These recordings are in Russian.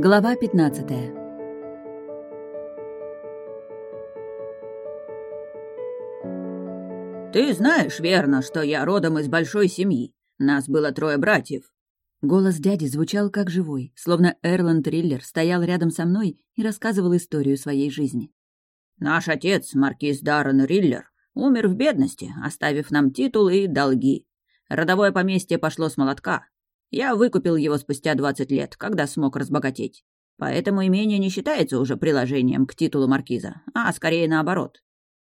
Глава 15 «Ты знаешь, верно, что я родом из большой семьи. Нас было трое братьев». Голос дяди звучал как живой, словно Эрланд Триллер стоял рядом со мной и рассказывал историю своей жизни. «Наш отец, маркиз Даррен Риллер, умер в бедности, оставив нам титул и долги. Родовое поместье пошло с молотка. Я выкупил его спустя двадцать лет, когда смог разбогатеть. Поэтому имение не считается уже приложением к титулу маркиза, а скорее наоборот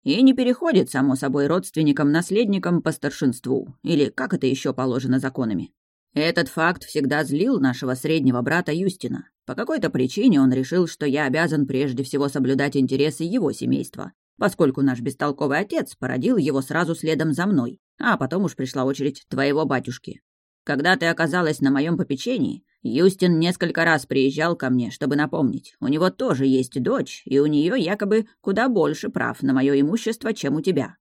и не переходит, само собой, родственникам-наследникам по старшинству, или как это еще положено законами. Этот факт всегда злил нашего среднего брата Юстина. По какой-то причине он решил, что я обязан прежде всего соблюдать интересы его семейства, поскольку наш бестолковый отец породил его сразу следом за мной, а потом уж пришла очередь твоего батюшки. Когда ты оказалась на моем попечении, Юстин несколько раз приезжал ко мне, чтобы напомнить. У него тоже есть дочь, и у нее якобы куда больше прав на мое имущество, чем у тебя.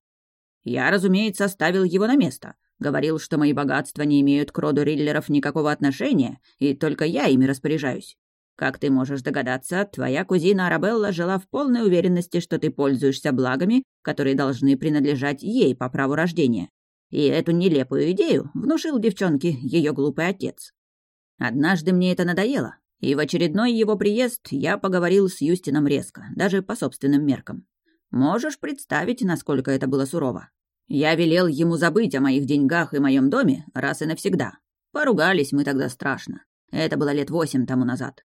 Я, разумеется, ставил его на место. Говорил, что мои богатства не имеют к роду Риллеров никакого отношения, и только я ими распоряжаюсь. Как ты можешь догадаться, твоя кузина Арабелла жила в полной уверенности, что ты пользуешься благами, которые должны принадлежать ей по праву рождения. И эту нелепую идею внушил девчонке ее глупый отец. Однажды мне это надоело, и в очередной его приезд я поговорил с Юстином резко, даже по собственным меркам. Можешь представить, насколько это было сурово. Я велел ему забыть о моих деньгах и моем доме раз и навсегда. Поругались мы тогда страшно. Это было лет восемь тому назад.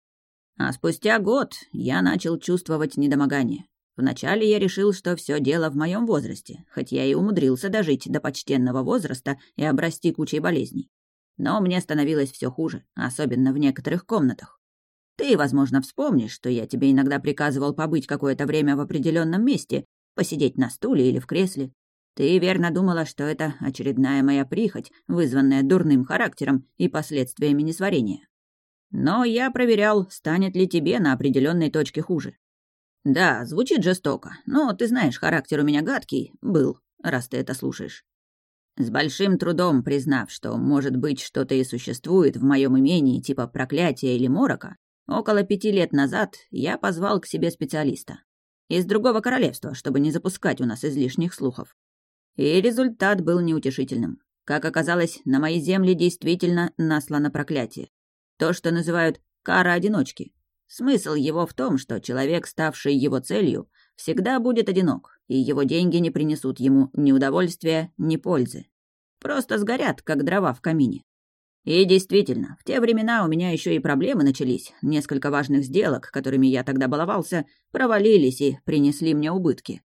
А спустя год я начал чувствовать недомогание. Вначале я решил, что все дело в моем возрасте, хоть я и умудрился дожить до почтенного возраста и обрасти кучей болезней. Но мне становилось все хуже, особенно в некоторых комнатах. Ты, возможно, вспомнишь, что я тебе иногда приказывал побыть какое-то время в определенном месте, посидеть на стуле или в кресле. Ты верно думала, что это очередная моя прихоть, вызванная дурным характером и последствиями несварения. Но я проверял, станет ли тебе на определенной точке хуже. Да, звучит жестоко, но ты знаешь, характер у меня гадкий был, раз ты это слушаешь. С большим трудом признав, что, может быть, что-то и существует в моем имении типа проклятия или морока, около пяти лет назад я позвал к себе специалиста. Из другого королевства, чтобы не запускать у нас излишних слухов. И результат был неутешительным. Как оказалось, на мои земли действительно наслано проклятие. То, что называют «кара одиночки». Смысл его в том, что человек, ставший его целью, всегда будет одинок, и его деньги не принесут ему ни удовольствия, ни пользы. Просто сгорят, как дрова в камине. И действительно, в те времена у меня еще и проблемы начались. Несколько важных сделок, которыми я тогда баловался, провалились и принесли мне убытки.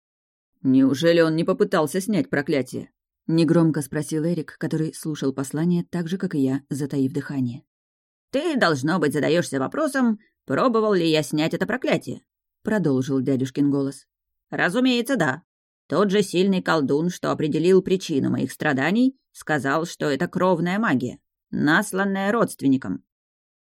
«Неужели он не попытался снять проклятие?» — негромко спросил Эрик, который слушал послание так же, как и я, затаив дыхание. «Ты, должно быть, задаешься вопросом, пробовал ли я снять это проклятие?» — продолжил дядюшкин голос. «Разумеется, да. Тот же сильный колдун, что определил причину моих страданий, сказал, что это кровная магия, насланная родственником.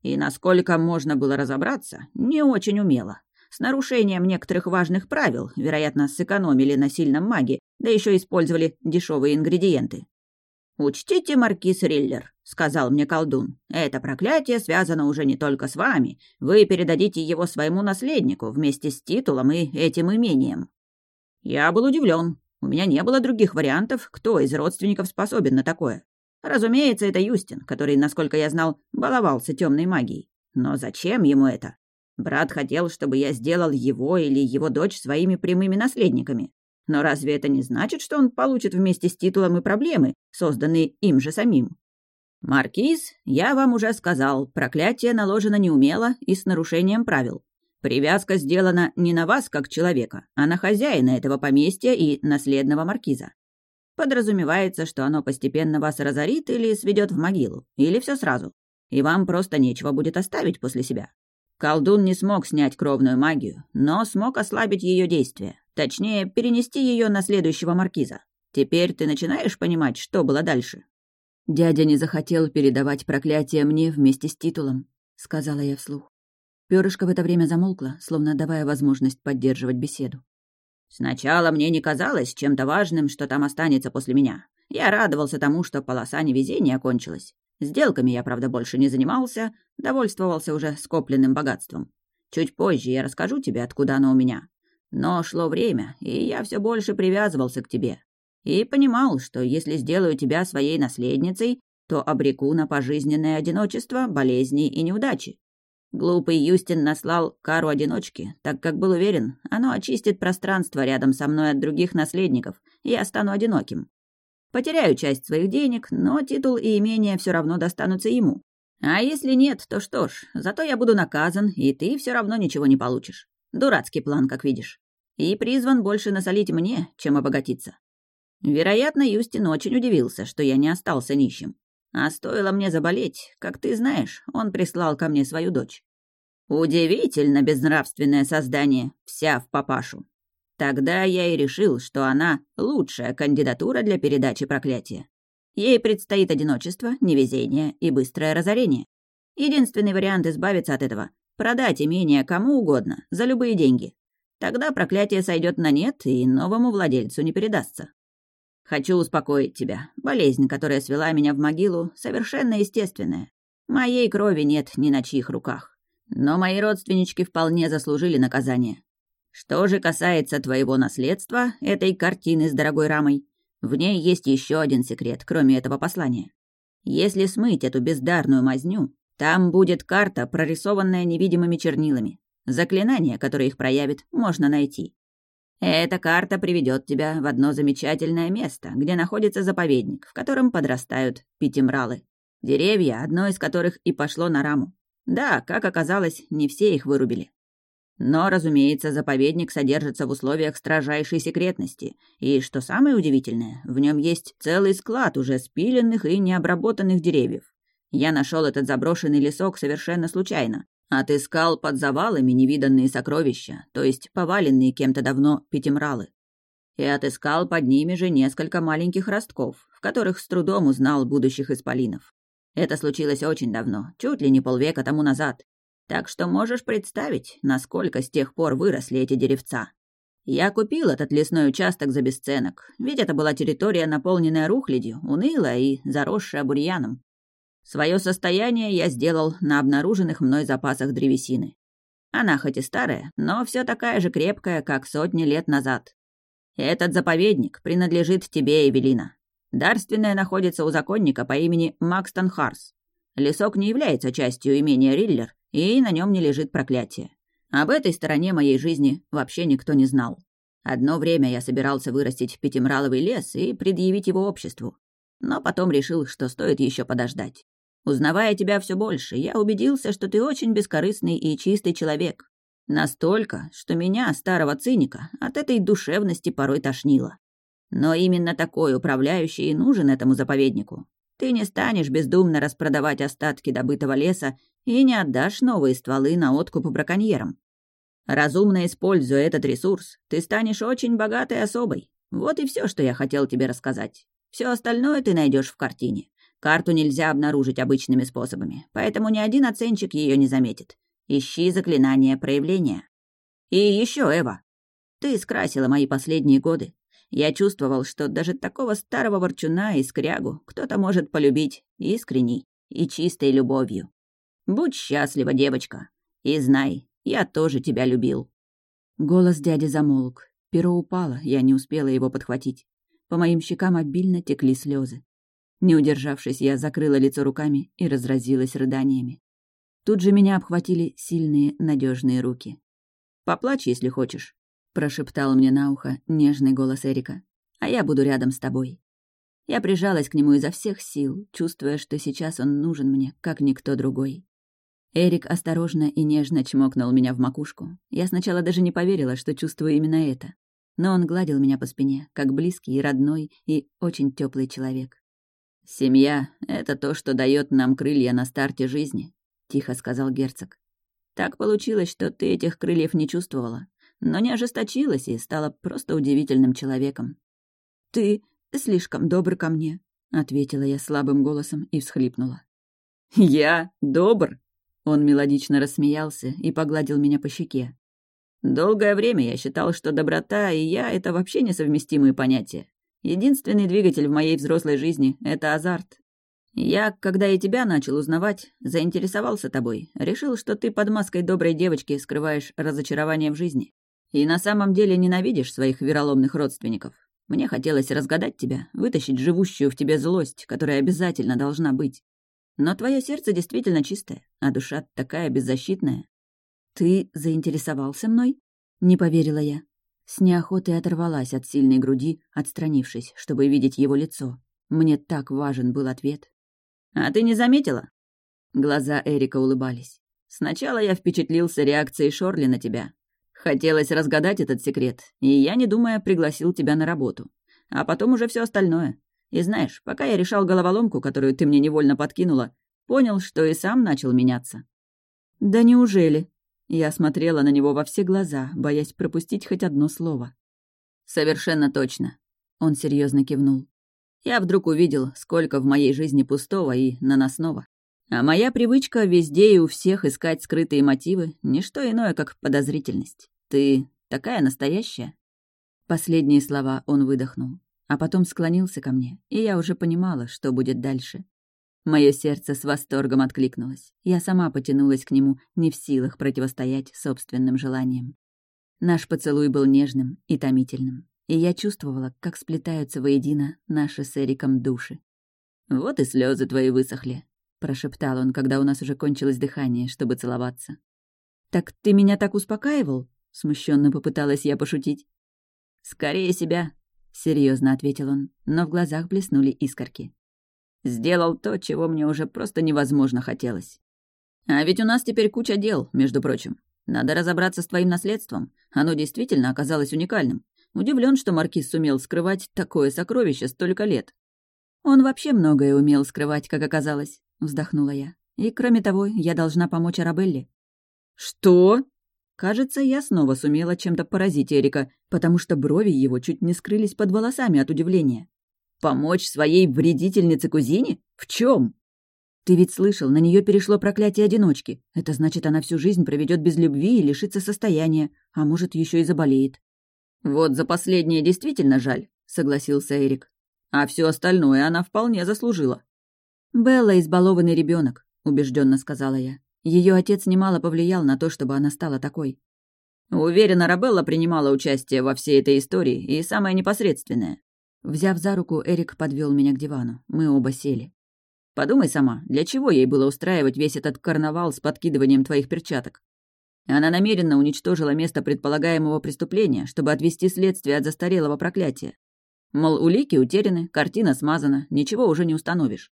И насколько можно было разобраться, не очень умело. С нарушением некоторых важных правил, вероятно, сэкономили на сильном маге, да еще использовали дешевые ингредиенты. «Учтите, маркиз Риллер», — сказал мне колдун, — «это проклятие связано уже не только с вами. Вы передадите его своему наследнику вместе с титулом и этим имением». Я был удивлен. У меня не было других вариантов, кто из родственников способен на такое. Разумеется, это Юстин, который, насколько я знал, баловался темной магией. Но зачем ему это? Брат хотел, чтобы я сделал его или его дочь своими прямыми наследниками. Но разве это не значит, что он получит вместе с титулом и проблемы, созданные им же самим? «Маркиз, я вам уже сказал, проклятие наложено неумело и с нарушением правил. Привязка сделана не на вас как человека, а на хозяина этого поместья и наследного маркиза. Подразумевается, что оно постепенно вас разорит или сведет в могилу, или все сразу, и вам просто нечего будет оставить после себя. Колдун не смог снять кровную магию, но смог ослабить ее действие, точнее, перенести ее на следующего маркиза. Теперь ты начинаешь понимать, что было дальше?» «Дядя не захотел передавать проклятие мне вместе с титулом», — сказала я вслух. Пёрышко в это время замолкла, словно давая возможность поддерживать беседу. «Сначала мне не казалось чем-то важным, что там останется после меня. Я радовался тому, что полоса невезения окончилась. Сделками я, правда, больше не занимался, довольствовался уже скопленным богатством. Чуть позже я расскажу тебе, откуда оно у меня. Но шло время, и я все больше привязывался к тебе. И понимал, что если сделаю тебя своей наследницей, то обреку на пожизненное одиночество, болезни и неудачи. Глупый Юстин наслал кару одиночки, так как был уверен, оно очистит пространство рядом со мной от других наследников, и я стану одиноким. Потеряю часть своих денег, но титул и имение все равно достанутся ему. А если нет, то что ж, зато я буду наказан, и ты все равно ничего не получишь. Дурацкий план, как видишь. И призван больше насолить мне, чем обогатиться. Вероятно, Юстин очень удивился, что я не остался нищим. А стоило мне заболеть, как ты знаешь, он прислал ко мне свою дочь. Удивительно безнравственное создание, вся в папашу. Тогда я и решил, что она лучшая кандидатура для передачи проклятия. Ей предстоит одиночество, невезение и быстрое разорение. Единственный вариант избавиться от этого — продать имение кому угодно, за любые деньги. Тогда проклятие сойдет на нет и новому владельцу не передастся. Хочу успокоить тебя. Болезнь, которая свела меня в могилу, совершенно естественная. Моей крови нет ни на чьих руках. Но мои родственнички вполне заслужили наказание. Что же касается твоего наследства, этой картины с дорогой рамой, в ней есть еще один секрет, кроме этого послания. Если смыть эту бездарную мазню, там будет карта, прорисованная невидимыми чернилами. Заклинание, которое их проявит, можно найти. Эта карта приведет тебя в одно замечательное место, где находится заповедник, в котором подрастают пятимралы. Деревья, одно из которых и пошло на раму. Да, как оказалось, не все их вырубили. Но, разумеется, заповедник содержится в условиях строжайшей секретности, и, что самое удивительное, в нем есть целый склад уже спиленных и необработанных деревьев. Я нашел этот заброшенный лесок совершенно случайно, Отыскал под завалами невиданные сокровища, то есть поваленные кем-то давно пятимралы. И отыскал под ними же несколько маленьких ростков, в которых с трудом узнал будущих исполинов. Это случилось очень давно, чуть ли не полвека тому назад. Так что можешь представить, насколько с тех пор выросли эти деревца. Я купил этот лесной участок за бесценок, ведь это была территория, наполненная рухлядью, унылая и заросшая бурьяном. Свое состояние я сделал на обнаруженных мной запасах древесины. Она хоть и старая, но все такая же крепкая, как сотни лет назад. Этот заповедник принадлежит тебе, Эвелина. Дарственная находится у законника по имени Макстон Харс. Лесок не является частью имения Риллер, и на нем не лежит проклятие. Об этой стороне моей жизни вообще никто не знал. Одно время я собирался вырастить пятимраловый лес и предъявить его обществу. Но потом решил, что стоит еще подождать. Узнавая тебя все больше, я убедился, что ты очень бескорыстный и чистый человек. Настолько, что меня, старого циника, от этой душевности порой тошнило. Но именно такой управляющий и нужен этому заповеднику. Ты не станешь бездумно распродавать остатки добытого леса и не отдашь новые стволы на откуп браконьерам. Разумно используя этот ресурс, ты станешь очень богатой особой. Вот и все, что я хотел тебе рассказать. Все остальное ты найдешь в картине. Карту нельзя обнаружить обычными способами, поэтому ни один оценщик ее не заметит. Ищи заклинание проявления. И еще, Эва, ты скрасила мои последние годы. Я чувствовал, что даже такого старого ворчуна и скрягу кто-то может полюбить искренней и чистой любовью. Будь счастлива, девочка, и знай, я тоже тебя любил». Голос дяди замолк. Перо упало, я не успела его подхватить. По моим щекам обильно текли слезы. Не удержавшись, я закрыла лицо руками и разразилась рыданиями. Тут же меня обхватили сильные, надежные руки. «Поплачь, если хочешь», — прошептал мне на ухо нежный голос Эрика. «А я буду рядом с тобой». Я прижалась к нему изо всех сил, чувствуя, что сейчас он нужен мне, как никто другой. Эрик осторожно и нежно чмокнул меня в макушку. Я сначала даже не поверила, что чувствую именно это. Но он гладил меня по спине, как близкий и родной и очень теплый человек. «Семья — это то, что дает нам крылья на старте жизни», — тихо сказал герцог. «Так получилось, что ты этих крыльев не чувствовала, но не ожесточилась и стала просто удивительным человеком». «Ты слишком добр ко мне», — ответила я слабым голосом и всхлипнула. «Я добр?» Он мелодично рассмеялся и погладил меня по щеке. «Долгое время я считал, что доброта и я — это вообще несовместимые понятия. Единственный двигатель в моей взрослой жизни — это азарт. Я, когда и тебя начал узнавать, заинтересовался тобой, решил, что ты под маской доброй девочки скрываешь разочарование в жизни. И на самом деле ненавидишь своих вероломных родственников. Мне хотелось разгадать тебя, вытащить живущую в тебе злость, которая обязательно должна быть. Но твое сердце действительно чистое, а душа такая беззащитная. Ты заинтересовался мной? Не поверила я. С неохотой оторвалась от сильной груди, отстранившись, чтобы видеть его лицо. Мне так важен был ответ. «А ты не заметила?» Глаза Эрика улыбались. «Сначала я впечатлился реакцией Шорли на тебя. Хотелось разгадать этот секрет, и я, не думая, пригласил тебя на работу. А потом уже все остальное. И знаешь, пока я решал головоломку, которую ты мне невольно подкинула, понял, что и сам начал меняться». «Да неужели?» Я смотрела на него во все глаза, боясь пропустить хоть одно слово. «Совершенно точно», — он серьезно кивнул. «Я вдруг увидел, сколько в моей жизни пустого и наносного. А моя привычка везде и у всех искать скрытые мотивы — ничто иное, как подозрительность. Ты такая настоящая». Последние слова он выдохнул, а потом склонился ко мне, и я уже понимала, что будет дальше. Мое сердце с восторгом откликнулось. Я сама потянулась к нему, не в силах противостоять собственным желаниям. Наш поцелуй был нежным и томительным, и я чувствовала, как сплетаются воедино наши с Эриком души. «Вот и слезы твои высохли», — прошептал он, когда у нас уже кончилось дыхание, чтобы целоваться. «Так ты меня так успокаивал?» — смущенно попыталась я пошутить. «Скорее себя», — серьезно ответил он, но в глазах блеснули искорки. Сделал то, чего мне уже просто невозможно хотелось. А ведь у нас теперь куча дел, между прочим. Надо разобраться с твоим наследством. Оно действительно оказалось уникальным. Удивлен, что Маркиз сумел скрывать такое сокровище столько лет. Он вообще многое умел скрывать, как оказалось, вздохнула я. И кроме того, я должна помочь Арабелле. Что? Кажется, я снова сумела чем-то поразить Эрика, потому что брови его чуть не скрылись под волосами от удивления. Помочь своей вредительнице-кузине? В чем? Ты ведь слышал, на нее перешло проклятие одиночки. Это значит, она всю жизнь проведет без любви и лишится состояния, а может, еще и заболеет. Вот за последнее действительно жаль, согласился Эрик. А все остальное она вполне заслужила. Белла избалованный ребенок, убежденно сказала я. Ее отец немало повлиял на то, чтобы она стала такой. Уверена, Рабелла принимала участие во всей этой истории, и самое непосредственное. Взяв за руку, Эрик подвел меня к дивану. Мы оба сели. «Подумай сама, для чего ей было устраивать весь этот карнавал с подкидыванием твоих перчаток? Она намеренно уничтожила место предполагаемого преступления, чтобы отвести следствие от застарелого проклятия. Мол, улики утеряны, картина смазана, ничего уже не установишь.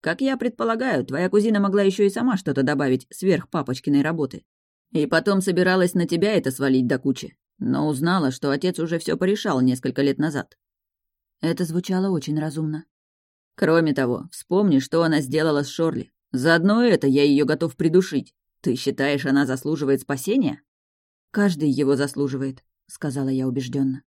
Как я предполагаю, твоя кузина могла еще и сама что-то добавить сверх папочкиной работы. И потом собиралась на тебя это свалить до кучи. Но узнала, что отец уже все порешал несколько лет назад. Это звучало очень разумно. Кроме того, вспомни, что она сделала с Шорли. Заодно это я ее готов придушить. Ты считаешь, она заслуживает спасения? Каждый его заслуживает, сказала я убежденно.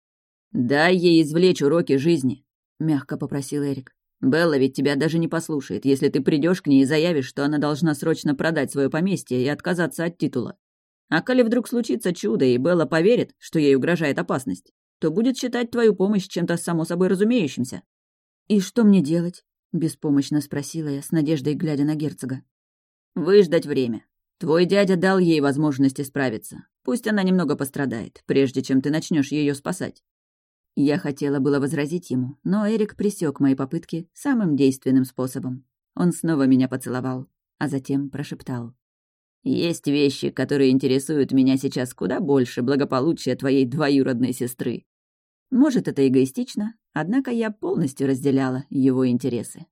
Дай ей извлечь уроки жизни, мягко попросил Эрик. Белла ведь тебя даже не послушает, если ты придешь к ней и заявишь, что она должна срочно продать свое поместье и отказаться от титула. А коли вдруг случится чудо, и Белла поверит, что ей угрожает опасность, то будет считать твою помощь чем-то само собой разумеющимся». «И что мне делать?» — беспомощно спросила я, с надеждой глядя на герцога. «Выждать время. Твой дядя дал ей возможность исправиться. Пусть она немного пострадает, прежде чем ты начнешь ее спасать». Я хотела было возразить ему, но Эрик присек мои попытки самым действенным способом. Он снова меня поцеловал, а затем прошептал. «Есть вещи, которые интересуют меня сейчас куда больше благополучия твоей двоюродной сестры. Может, это эгоистично, однако я полностью разделяла его интересы.